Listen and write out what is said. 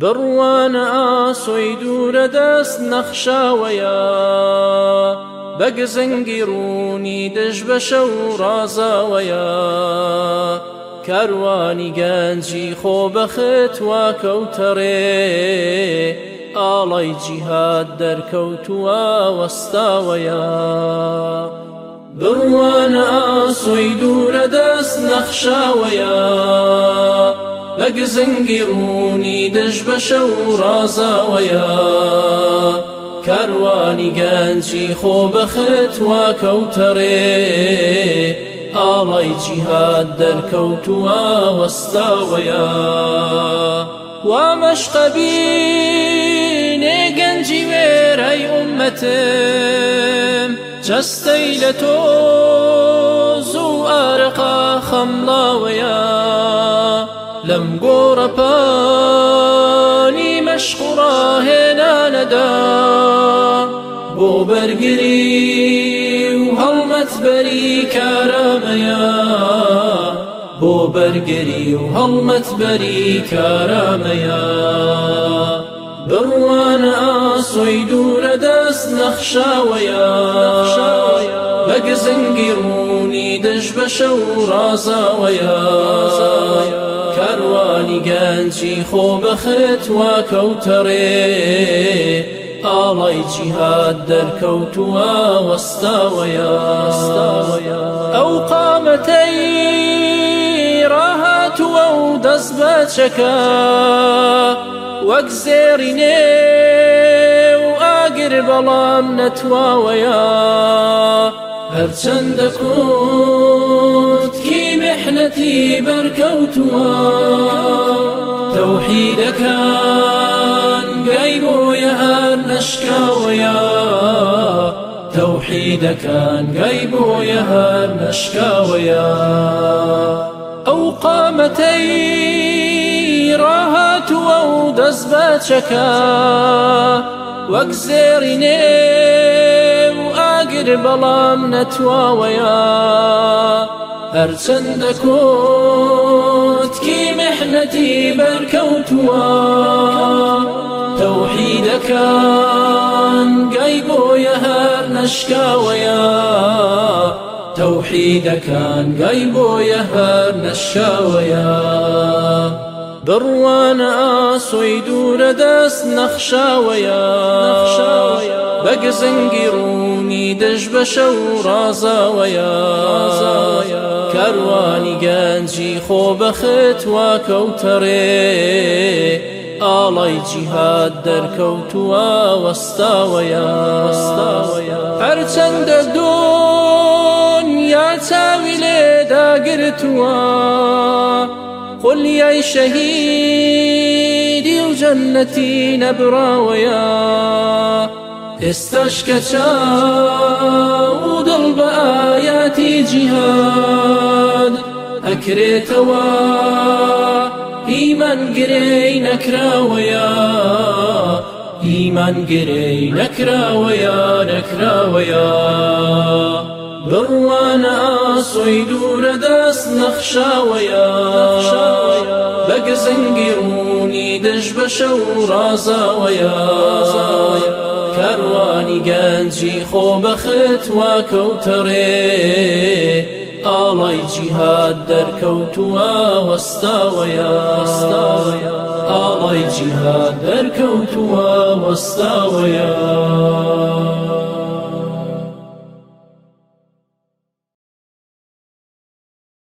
بڕوانە ئاسۆی دوورە دەست نەخشاوەیە. بەگزنگی ڕوونی دژ بەشە و ڕازاوەیە. کاروانی گەنجی خۆ بەخت وا کەوتەڕێ ئاڵای جیهاد دەرکەوتووە وەستاوەیە. بڕوانە ئاسۆی دوورە دەست نەخشاوەیە. بەگزنگی ڕوونی دژ بەشە و ڕازاوەیە. کاروانی گەنجی خۆ بەخت وا کەوتەڕێ ئاڵای جیهاد دەرکەوتووە وەستاوەیە. وا مەشقەبینێ گەنجی وێرەی ئومەتم جەستەی لە تۆ زوو ئارقا خەمڵاوەیە لەم گۆڕەپانی مەشقڕا هێنانەدا بۆ بەرگری و هەڵمەت بەری کارامەیە بۆ بەرگری و هەڵمەت بەری کارامەیە بڕوانە ئاسۆی دوورە دەست نەخشاوەیە بەگزنگی ڕوونی دەش بەشە و ڕازاوەیە کاروانی گەنجی خۆ بەخت وا کەوتەڕێ ئاڵای جیهاد دەرکەوتووە وەستاوەیە. ئەو قامەتەی ڕاهاتووە و دەست بەچەکە. وەک زێری نێ و ئاگر بەڵام نەتواوەیە. هەرچەندە کوتکی محنەتی بەرکەوتووە تەوحیدەکان گای بۆیە هەر نەشکاوەیە تەوحیدەکان گای بۆیە هەر نەشکاوەیە ئەو قامەتەی ڕاهاتووە و دەست بەچەکە وەک زێری نێ و ئاگر بەڵام نەتواوەیە هەرچەندە کۆتکی محنەتی بەرکەوتووە تەوحیدەکان گای بۆیە هەر نەشکاوەیە تەوحیدەکان گای بۆیە هەر نەشکاوەیە بڕوانە ئاسۆی دوورە دەست نەخشاوەیە بەگزنگی ڕوونی دەش بەشە و ڕازاوەیە کاروانی گەنجی خۆ بەخت وا کەوتەڕێ ئاڵای جیهاد دەرکەوتووە وەستاوەیە هەرچەندە دنیا چاوی لێداگرتووە قلیای شەهیدی و جەنەتی نەبراوەیە ئێستاش کە چاو دڵ بە ئاياتی جیهاد ئەکرێتەوە ئیمان گرەی نەکراوەیە ئیمان گرەی نەکراوەیە نەکراوەیە بڕوانە ئاسۆی دوورە دەست نەخشاوەیە بەگزنگی ڕوونی دەش بەشە و ڕازاوەیە کاروانی گەنجی خۆ بەخت وا کەوتەڕێ ئاڵای جیهاد دەرکەوتووە وەستاوەیە. ئاڵای جیهاد دەرکەوتووە وەستاوەیە.